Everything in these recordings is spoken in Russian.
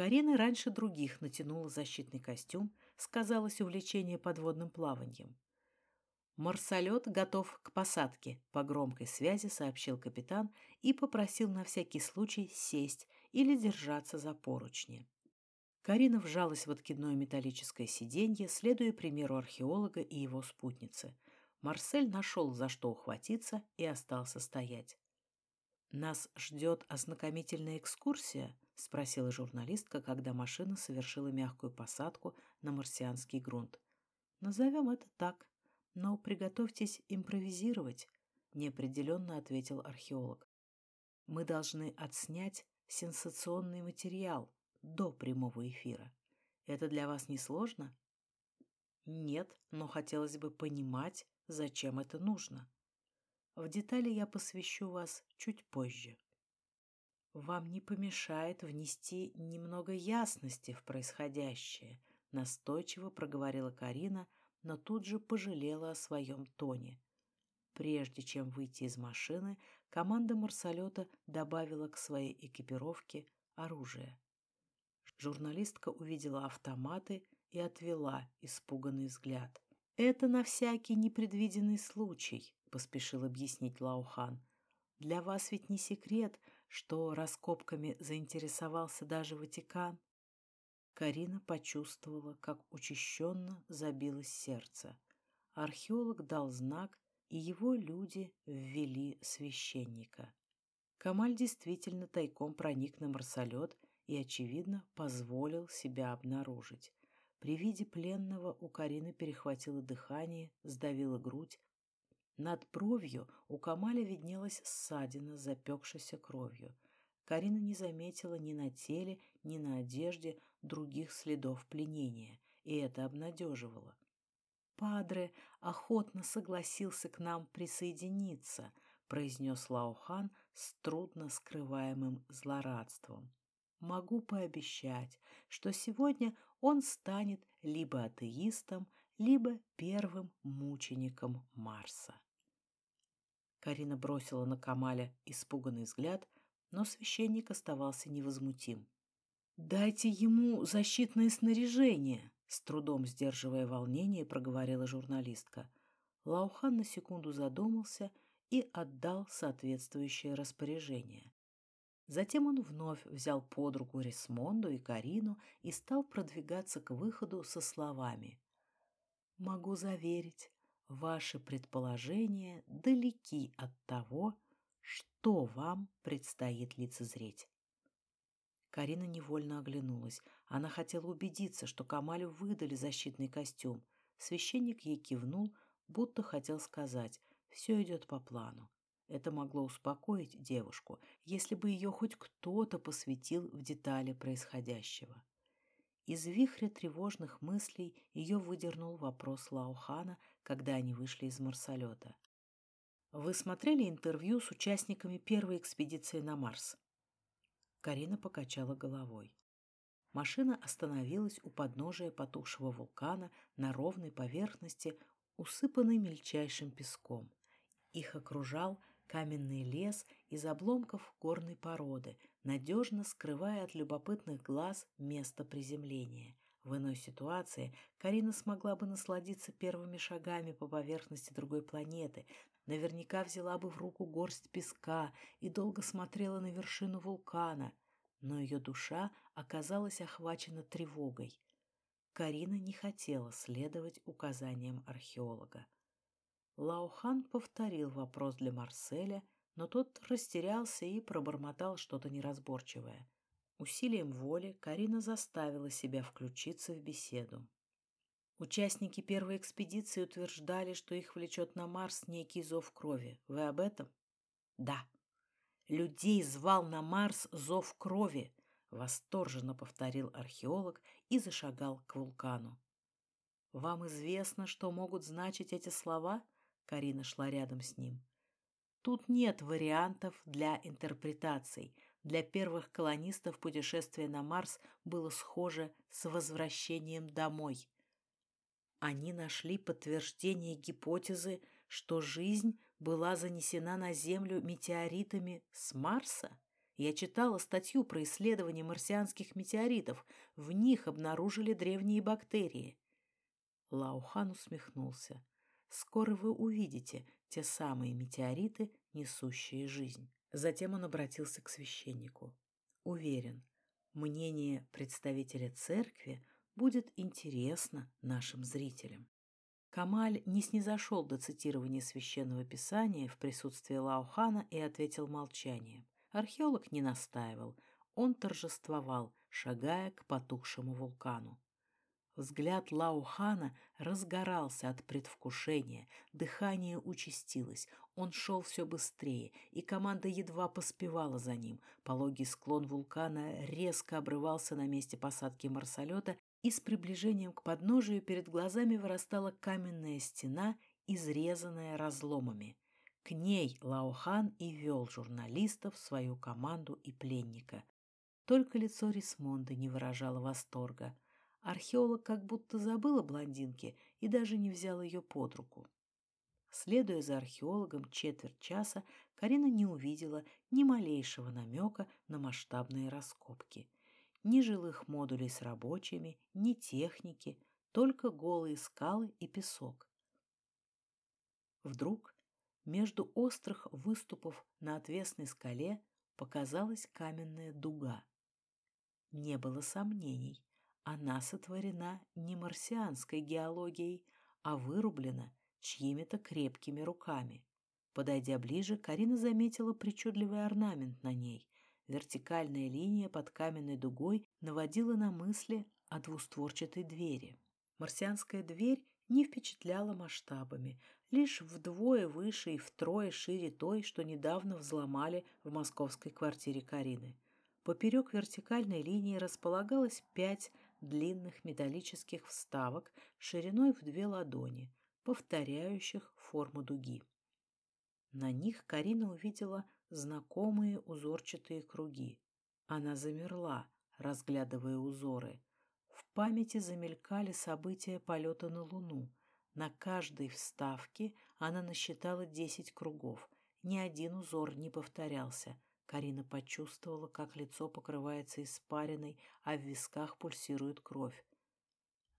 Карина раньше других натянула защитный костюм, сказалось увлечение подводным плаванием. «Марсолет готов к посадке», — по громкой связи сообщил капитан и попросил на всякий случай сесть или держаться за поручни. Карина вжалась в откидное металлическое сиденье, следуя примеру археолога и его спутницы. Марсель нашел, за что ухватиться, и остался стоять. «Нас ждет ознакомительная экскурсия?» — спросила журналистка, когда машина совершила мягкую посадку на марсианский грунт. «Назовем это так», но приготовьтесь импровизировать, неопределенно ответил археолог. Мы должны отснять сенсационный материал до прямого эфира. Это для вас не сложно? Нет, но хотелось бы понимать, зачем это нужно. В детали я посвящу вас чуть позже. Вам не помешает внести немного ясности в происходящее, настойчиво проговорила Карина, но тут же пожалела о своем тоне. Прежде чем выйти из машины, команда марсолета добавила к своей экипировке оружие. Журналистка увидела автоматы и отвела испуганный взгляд. «Это на всякий непредвиденный случай», — поспешил объяснить Лаухан. «Для вас ведь не секрет, что раскопками заинтересовался даже Ватикан. Карина почувствовала, как учащенно забилось сердце. Археолог дал знак, и его люди ввели священника. Камаль действительно тайком проник на марсолет и, очевидно, позволил себя обнаружить. При виде пленного у Карины перехватило дыхание, сдавило грудь. Над бровью у Камаля виднелась ссадина, запекшаяся кровью. Карина не заметила ни на теле, ни на одежде других следов пленения, и это обнадеживало. «Падре охотно согласился к нам присоединиться», произнес Лаухан с трудно скрываемым злорадством. «Могу пообещать, что сегодня он станет либо атеистом, либо первым мучеником Марса». Карина бросила на Камаля испуганный взгляд, но священник оставался невозмутим. «Дайте ему защитное снаряжение», — с трудом сдерживая волнение, проговорила журналистка. Лаухан на секунду задумался и отдал соответствующее распоряжение. Затем он вновь взял под руку Рисмонду и Карину и стал продвигаться к выходу со словами. «Могу заверить, ваши предположения далеки от того, что вам предстоит лицезреть». Карина невольно оглянулась. Она хотела убедиться, что Камалю выдали защитный костюм. Священник ей кивнул, будто хотел сказать «все идет по плану». Это могло успокоить девушку, если бы ее хоть кто-то посвятил в детали происходящего. Из вихря тревожных мыслей ее выдернул вопрос Лаухана, когда они вышли из марсолета. «Вы смотрели интервью с участниками первой экспедиции на Марс?» Карина покачала головой. Машина остановилась у подножия потухшего вулкана на ровной поверхности, усыпанной мельчайшим песком. Их окружал каменный лес из обломков горной породы, надежно скрывая от любопытных глаз место приземления. В иной ситуации Карина смогла бы насладиться первыми шагами по поверхности другой планеты, наверняка взяла бы в руку горсть песка и долго смотрела на вершину вулкана, но ее душа оказалась охвачена тревогой. Карина не хотела следовать указаниям археолога. Лаухан повторил вопрос для Марселя, но тот растерялся и пробормотал что-то неразборчивое. Усилием воли Карина заставила себя включиться в беседу. Участники первой экспедиции утверждали, что их влечет на Марс некий зов крови. Вы об этом? Да. Людей звал на Марс зов крови, восторженно повторил археолог и зашагал к вулкану. Вам известно, что могут значить эти слова? Карина шла рядом с ним. Тут нет вариантов для интерпретаций. Для первых колонистов путешествие на Марс было схоже с возвращением домой. Они нашли подтверждение гипотезы, что жизнь была занесена на Землю метеоритами с Марса? Я читала статью про исследование марсианских метеоритов. В них обнаружили древние бактерии. Лаухан усмехнулся. Скоро вы увидите те самые метеориты, несущие жизнь. Затем он обратился к священнику. Уверен, мнение представителя церкви будет интересно нашим зрителям. Камаль не снизошел до цитирования священного писания в присутствии Лаухана и ответил молчанием. Археолог не настаивал, он торжествовал, шагая к потухшему вулкану. Взгляд Лаухана разгорался от предвкушения, дыхание участилось, он шел все быстрее, и команда едва поспевала за ним. Пологий склон вулкана резко обрывался на месте посадки марсолета, и с приближением к подножию перед глазами вырастала каменная стена, изрезанная разломами. К ней Лаухан и вел журналистов, свою команду и пленника. Только лицо Рисмонда не выражало восторга. Археолог как будто забыл о блондинке и даже не взял ее под руку. Следуя за археологом четверть часа, Карина не увидела ни малейшего намека на масштабные раскопки. Ни жилых модулей с рабочими, ни техники, только голые скалы и песок. Вдруг между острых выступов на отвесной скале показалась каменная дуга. Не было сомнений, она сотворена не марсианской геологией, а вырублена чьими-то крепкими руками. Подойдя ближе, Карина заметила причудливый орнамент на ней. Вертикальная линия под каменной дугой наводила на мысли о двустворчатой двери. Марсианская дверь не впечатляла масштабами, лишь вдвое выше и втрое шире той, что недавно взломали в московской квартире Карины. Поперек вертикальной линии располагалось пять длинных металлических вставок шириной в две ладони, повторяющих форму дуги. На них Карина увидела знакомые узорчатые круги. Она замерла, разглядывая узоры. В памяти замелькали события полета на Луну. На каждой вставке она насчитала десять кругов. Ни один узор не повторялся. Карина почувствовала, как лицо покрывается испариной, а в висках пульсирует кровь.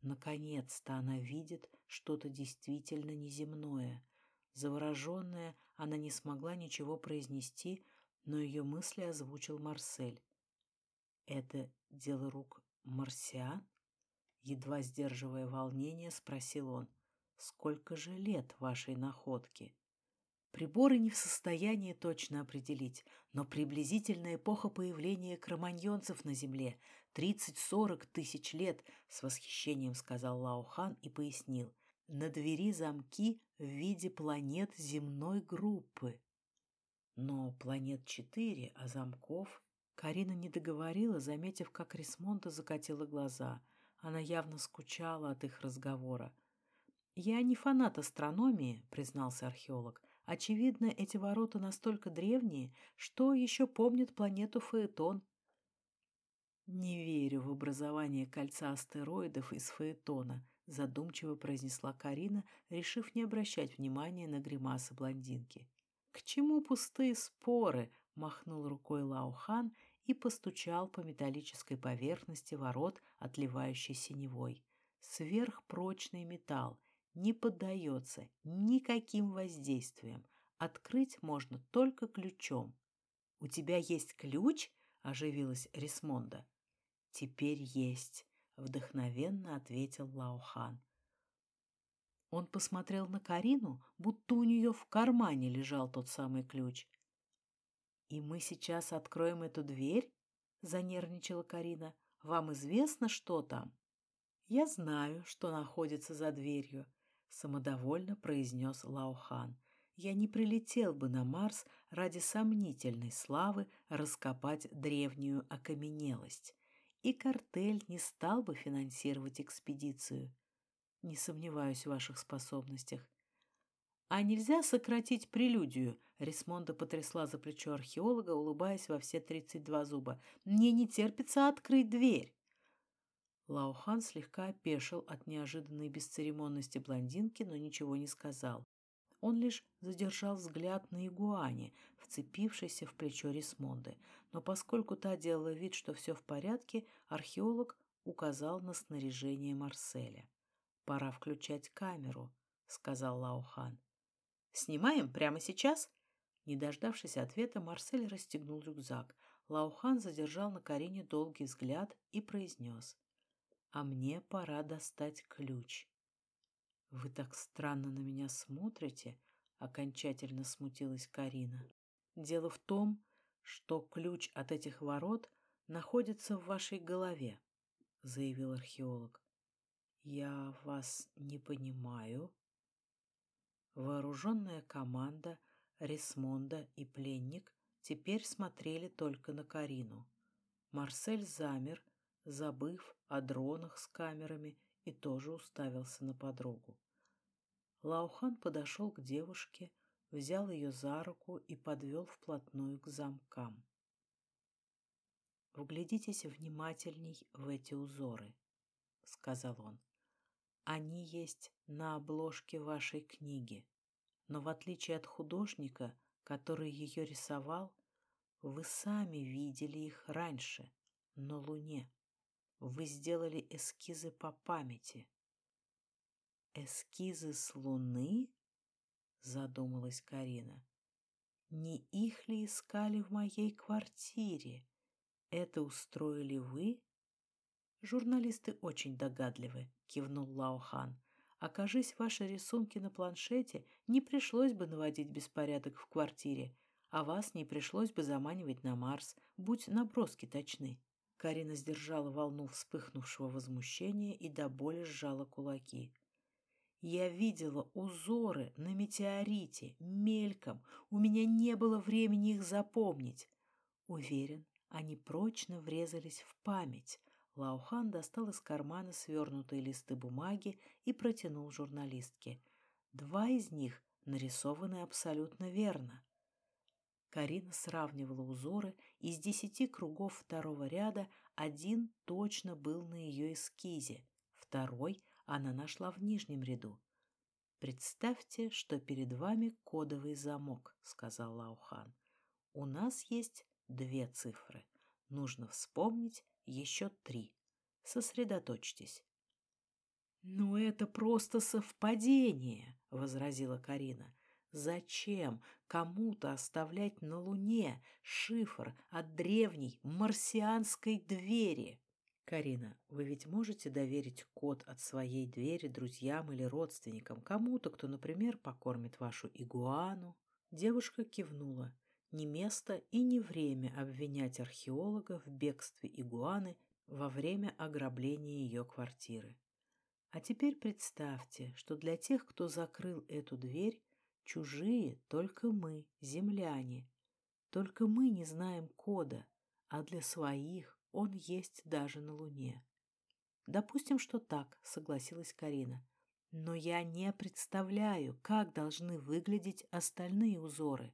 Наконец-то она видит что-то действительно неземное. Завороженная, она не смогла ничего произнести, но ее мысли озвучил Марсель. «Это дело рук марсиан?» Едва сдерживая волнение, спросил он. «Сколько же лет вашей находке?» Приборы не в состоянии точно определить, но приблизительная эпоха появления кроманьонцев на Земле — 30-40 тысяч лет, с восхищением сказал Лаухан и пояснил. На двери замки в виде планет земной группы. Но планет четыре, а замков... Карина не договорила, заметив, как Рисмонда закатила глаза. Она явно скучала от их разговора. «Я не фанат астрономии», — признался археолог. Очевидно, эти ворота настолько древние, что еще помнят планету Фаэтон. «Не верю в образование кольца астероидов из Фаэтона», задумчиво произнесла Карина, решив не обращать внимания на гримасы блондинки. «К чему пустые споры?» — махнул рукой Лаухан и постучал по металлической поверхности ворот, отливающей синевой. Сверхпрочный металл — не поддается никаким воздействиям. Открыть можно только ключом. «У тебя есть ключ?» – оживилась Рисмонда. «Теперь есть», – вдохновенно ответил Лаухан. Он посмотрел на Карину, будто у нее в кармане лежал тот самый ключ. «И мы сейчас откроем эту дверь?» – занервничала Карина. «Вам известно, что там?» «Я знаю, что находится за дверью», самодовольно произнес Лаухан. Я не прилетел бы на Марс ради сомнительной славы раскопать древнюю окаменелость. И картель не стал бы финансировать экспедицию. Не сомневаюсь в ваших способностях. А нельзя сократить прелюдию? Рисмонда потрясла за плечо археолога, улыбаясь во все тридцать два зуба. Мне не терпится открыть дверь. Лаухан слегка опешил от неожиданной бесцеремонности блондинки, но ничего не сказал. Он лишь задержал взгляд на игуане, вцепившейся в плечо Рисмонды. Но поскольку та делала вид, что все в порядке, археолог указал на снаряжение Марселя. «Пора включать камеру», — сказал Лаухан. «Снимаем прямо сейчас?» Не дождавшись ответа, Марсель расстегнул рюкзак. Лаухан задержал на Карине долгий взгляд и произнес. «А мне пора достать ключ». «Вы так странно на меня смотрите», — окончательно смутилась Карина. «Дело в том, что ключ от этих ворот находится в вашей голове», — заявил археолог. «Я вас не понимаю». Вооруженная команда, Рисмонда и пленник теперь смотрели только на Карину. Марсель замер, забыв о дронах с камерами, и тоже уставился на подругу. Лаухан подошел к девушке, взял ее за руку и подвел вплотную к замкам. «Вглядитесь внимательней в эти узоры», — сказал он. «Они есть на обложке вашей книги, но в отличие от художника, который ее рисовал, вы сами видели их раньше, на Луне. Вы сделали эскизы по памяти. «Эскизы с Луны?» — задумалась Карина. «Не их ли искали в моей квартире? Это устроили вы?» «Журналисты очень догадливы», — кивнул Лаохан. «Окажись ваши рисунки на планшете, не пришлось бы наводить беспорядок в квартире, а вас не пришлось бы заманивать на Марс, будь наброски точны». Карина сдержала волну вспыхнувшего возмущения и до боли сжала кулаки. Я видела узоры на метеорите, мельком, у меня не было времени их запомнить. Уверен, они прочно врезались в память. Лаухан достал из кармана свернутые листы бумаги и протянул журналистке. Два из них нарисованы абсолютно верно. Карина сравнивала узоры, из десяти кругов второго ряда один точно был на ее эскизе, второй она нашла в нижнем ряду. «Представьте, что перед вами кодовый замок», — сказал Лаухан. «У нас есть две цифры. Нужно вспомнить еще три. Сосредоточьтесь». «Ну, это просто совпадение», — возразила Карина. «Зачем кому-то оставлять на Луне шифр от древней марсианской двери?» «Карина, вы ведь можете доверить код от своей двери друзьям или родственникам, кому-то, кто, например, покормит вашу игуану?» Девушка кивнула. Не место и не время обвинять археолога в бегстве игуаны во время ограбления ее квартиры. А теперь представьте, что для тех, кто закрыл эту дверь, чужие только мы, земляне. Только мы не знаем кода, а для своих он есть даже на Луне. Допустим, что так, согласилась Карина. Но я не представляю, как должны выглядеть остальные узоры.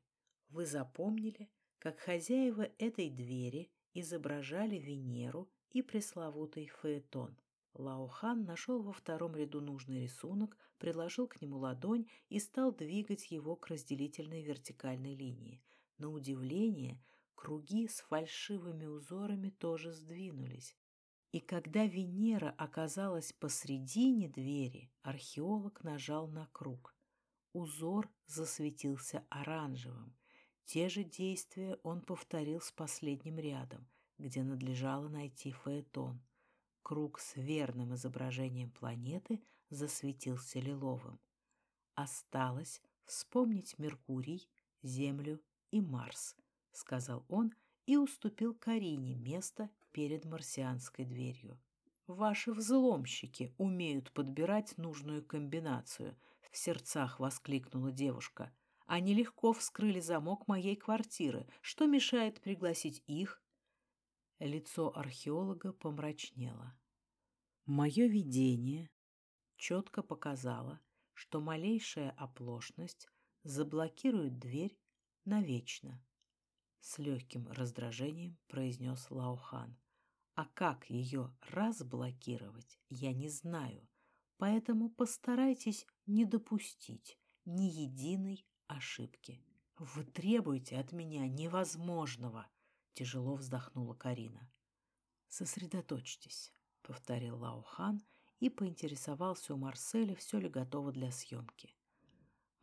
Вы запомнили, как хозяева этой двери изображали Венеру и пресловутый Фаэтон. Лаухан нашел во втором ряду нужный рисунок, приложил к нему ладонь и стал двигать его к разделительной вертикальной линии. На удивление, Круги с фальшивыми узорами тоже сдвинулись. И когда Венера оказалась посредине двери, археолог нажал на круг. Узор засветился оранжевым. Те же действия он повторил с последним рядом, где надлежало найти фаэтон. Круг с верным изображением планеты засветился лиловым. Осталось вспомнить Меркурий, Землю и Марс — сказал он и уступил Карине место перед марсианской дверью. «Ваши взломщики умеют подбирать нужную комбинацию», — в сердцах воскликнула девушка. «Они легко вскрыли замок моей квартиры. Что мешает пригласить их?» Лицо археолога помрачнело. Мое видение четко показало, что малейшая оплошность заблокирует дверь навечно. С легким раздражением произнес Лаухан. А как ее разблокировать, я не знаю, поэтому постарайтесь не допустить ни единой ошибки. «Вы требуете от меня невозможного!» — тяжело вздохнула Карина. «Сосредоточьтесь», — повторил Лаухан и поинтересовался у Марселя, все ли готово для съемки.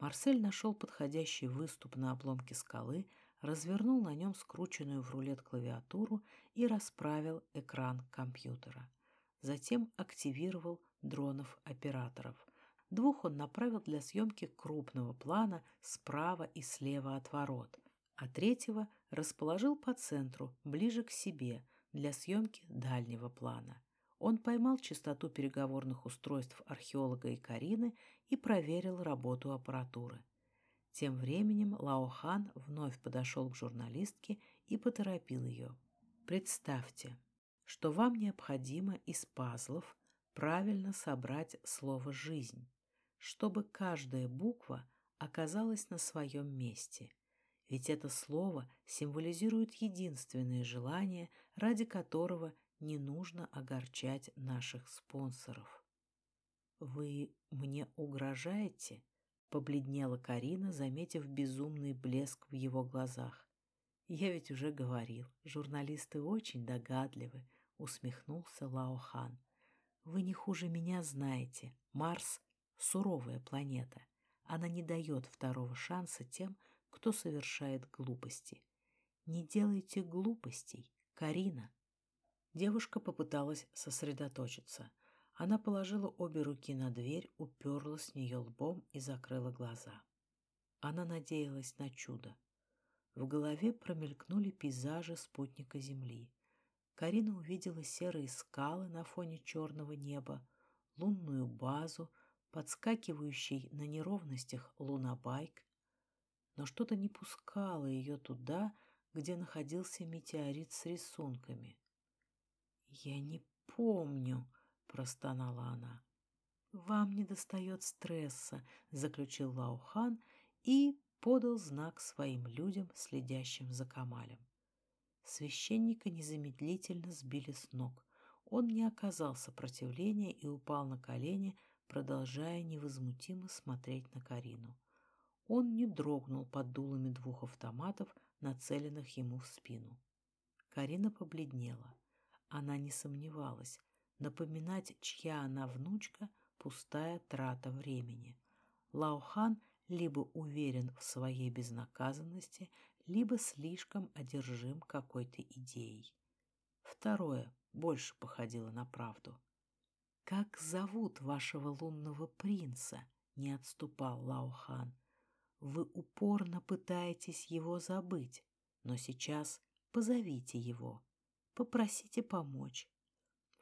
Марсель нашел подходящий выступ на обломке скалы, развернул на нем скрученную в рулет клавиатуру и расправил экран компьютера. Затем активировал дронов-операторов. Двух он направил для съемки крупного плана справа и слева от ворот, а третьего расположил по центру, ближе к себе, для съемки дальнего плана. Он поймал частоту переговорных устройств археолога и Карины и проверил работу аппаратуры. Тем временем Лаохан вновь подошел к журналистке и поторопил ее. «Представьте, что вам необходимо из пазлов правильно собрать слово «жизнь», чтобы каждая буква оказалась на своем месте. Ведь это слово символизирует единственное желание, ради которого не нужно огорчать наших спонсоров. «Вы мне угрожаете?» — побледнела Карина, заметив безумный блеск в его глазах. «Я ведь уже говорил, журналисты очень догадливы», — усмехнулся Лаохан. «Вы не хуже меня знаете. Марс — суровая планета. Она не дает второго шанса тем, кто совершает глупости. Не делайте глупостей, Карина». Девушка попыталась сосредоточиться. Она положила обе руки на дверь, уперлась в нее лбом и закрыла глаза. Она надеялась на чудо. В голове промелькнули пейзажи спутника Земли. Карина увидела серые скалы на фоне черного неба, лунную базу, подскакивающий на неровностях лунобайк. Но что-то не пускало ее туда, где находился метеорит с рисунками. «Я не помню», — простонала она. «Вам не достает стресса», — заключил Лаухан и подал знак своим людям, следящим за Камалем. Священника незамедлительно сбили с ног. Он не оказал сопротивления и упал на колени, продолжая невозмутимо смотреть на Карину. Он не дрогнул под дулами двух автоматов, нацеленных ему в спину. Карина побледнела. Она не сомневалась. Напоминать, чья она внучка, пустая трата времени. Лаухан либо уверен в своей безнаказанности, либо слишком одержим какой-то идеей. Второе больше походило на правду. «Как зовут вашего лунного принца?» — не отступал Лаухан. «Вы упорно пытаетесь его забыть, но сейчас позовите его, попросите помочь.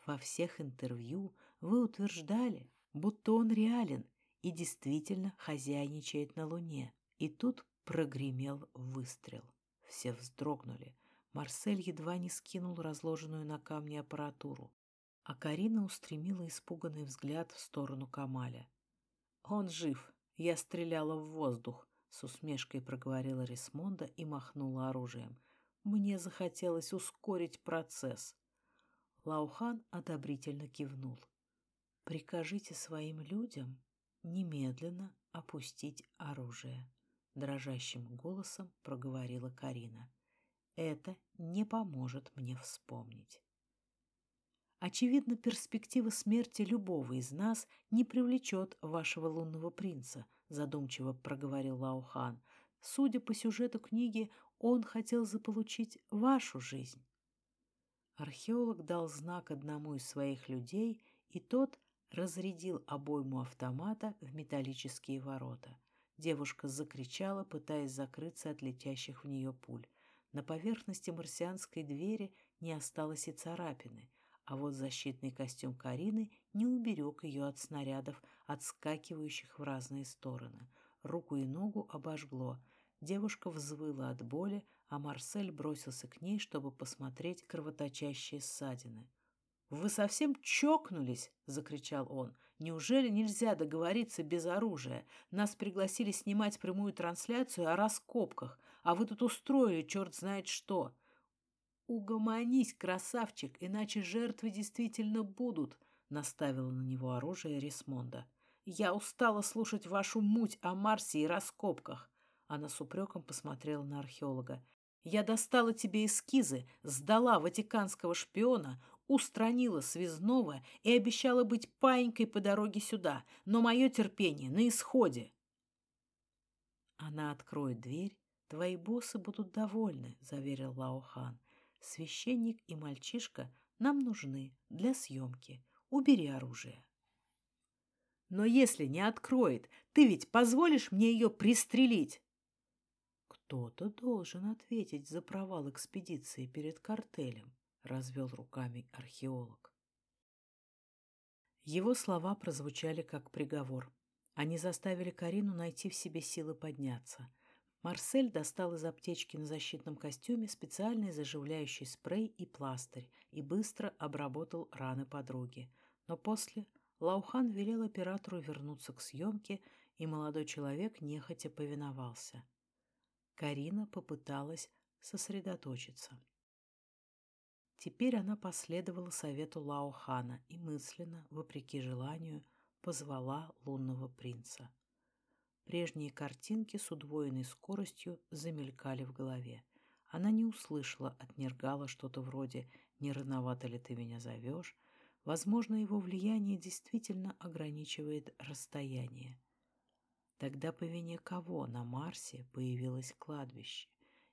Во всех интервью вы утверждали, будто он реален и действительно хозяйничает на Луне. И тут прогремел выстрел. Все вздрогнули. Марсель едва не скинул разложенную на камне аппаратуру, а Карина устремила испуганный взгляд в сторону Камаля. «Он жив. Я стреляла в воздух», — с усмешкой проговорила Рисмонда и махнула оружием. «Мне захотелось ускорить процесс». Лаухан одобрительно кивнул. «Прикажите своим людям немедленно опустить оружие», — дрожащим голосом проговорила Карина. «Это не поможет мне вспомнить». Очевидно, перспектива смерти любого из нас не привлечет вашего лунного принца, задумчиво проговорил Лаухан. Судя по сюжету книги, он хотел заполучить вашу жизнь. Археолог дал знак одному из своих людей, и тот разрядил обойму автомата в металлические ворота. Девушка закричала, пытаясь закрыться от летящих в нее пуль. На поверхности марсианской двери не осталось и царапины, а вот защитный костюм Карины не уберег ее от снарядов, отскакивающих в разные стороны. Руку и ногу обожгло. Девушка взвыла от боли, а Марсель бросился к ней, чтобы посмотреть кровоточащие ссадины. «Вы совсем чокнулись!» — закричал он. «Неужели нельзя договориться без оружия? Нас пригласили снимать прямую трансляцию о раскопках, а вы тут устроили черт знает что!» «Угомонись, красавчик, иначе жертвы действительно будут!» — наставила на него оружие Рисмонда. Я устала слушать вашу муть о Марсе и раскопках. Она с упреком посмотрела на археолога. Я достала тебе эскизы, сдала ватиканского шпиона, устранила связного и обещала быть паинькой по дороге сюда, но мое терпение на исходе. Она откроет дверь, твои боссы будут довольны, заверил Лаохан. Священник и мальчишка нам нужны для съемки. Убери оружие. Но если не откроет, ты ведь позволишь мне ее пристрелить? Кто-то должен ответить за провал экспедиции перед картелем, развел руками археолог. Его слова прозвучали как приговор. Они заставили Карину найти в себе силы подняться. Марсель достал из аптечки на защитном костюме специальный заживляющий спрей и пластырь и быстро обработал раны подруги. Но после Лаухан велел оператору вернуться к съемке, и молодой человек нехотя повиновался. Карина попыталась сосредоточиться. Теперь она последовала совету Лаохана и мысленно, вопреки желанию, позвала лунного принца. Прежние картинки с удвоенной скоростью замелькали в голове. Она не услышала от Нергала что-то вроде «Не рановато ли ты меня зовешь?». Возможно, его влияние действительно ограничивает расстояние. Тогда по вине кого на Марсе появилось кладбище?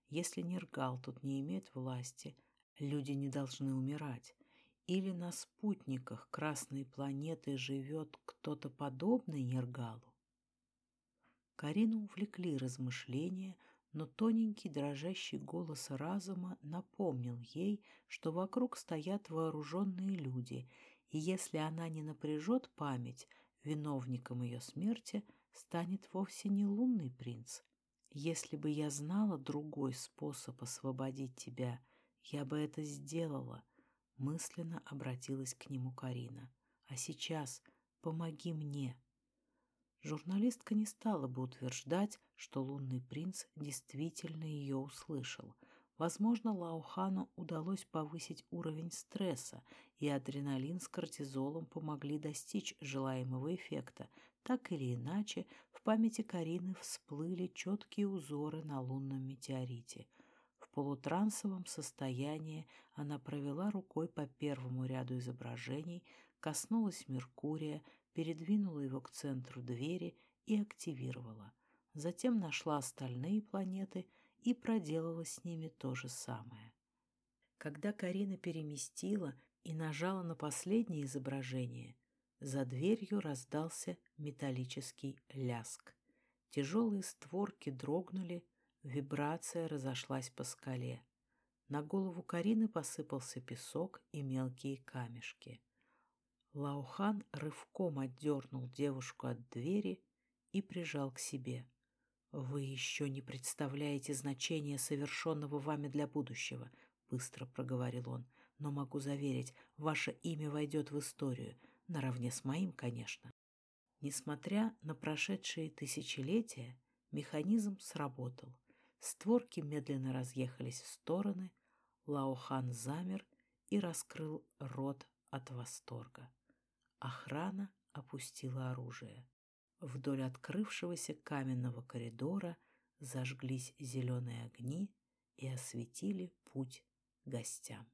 Если Нергал тут не имеет власти, люди не должны умирать. Или на спутниках Красной планеты живет кто-то подобный Нергалу? Карину увлекли размышления, но тоненький дрожащий голос разума напомнил ей, что вокруг стоят вооруженные люди, и если она не напряжет память, виновником ее смерти станет вовсе не лунный принц. Если бы я знала другой способ освободить тебя, я бы это сделала, мысленно обратилась к нему Карина. А сейчас помоги мне. Журналистка не стала бы утверждать, что лунный принц действительно ее услышал. Возможно, Лаухану удалось повысить уровень стресса, и адреналин с кортизолом помогли достичь желаемого эффекта. Так или иначе, в памяти Карины всплыли четкие узоры на лунном метеорите. В полутрансовом состоянии она провела рукой по первому ряду изображений, коснулась Меркурия, передвинула его к центру двери и активировала. Затем нашла остальные планеты и проделала с ними то же самое. Когда Карина переместила и нажала на последнее изображение, за дверью раздался металлический ляск. Тяжелые створки дрогнули, вибрация разошлась по скале. На голову Карины посыпался песок и мелкие камешки. Лаухан рывком отдернул девушку от двери и прижал к себе. «Вы еще не представляете значение совершенного вами для будущего», — быстро проговорил он. «Но могу заверить, ваше имя войдет в историю, наравне с моим, конечно». Несмотря на прошедшие тысячелетия, механизм сработал. Створки медленно разъехались в стороны, Лаухан замер и раскрыл рот от восторга. Охрана опустила оружие. Вдоль открывшегося каменного коридора зажглись зеленые огни и осветили путь гостям.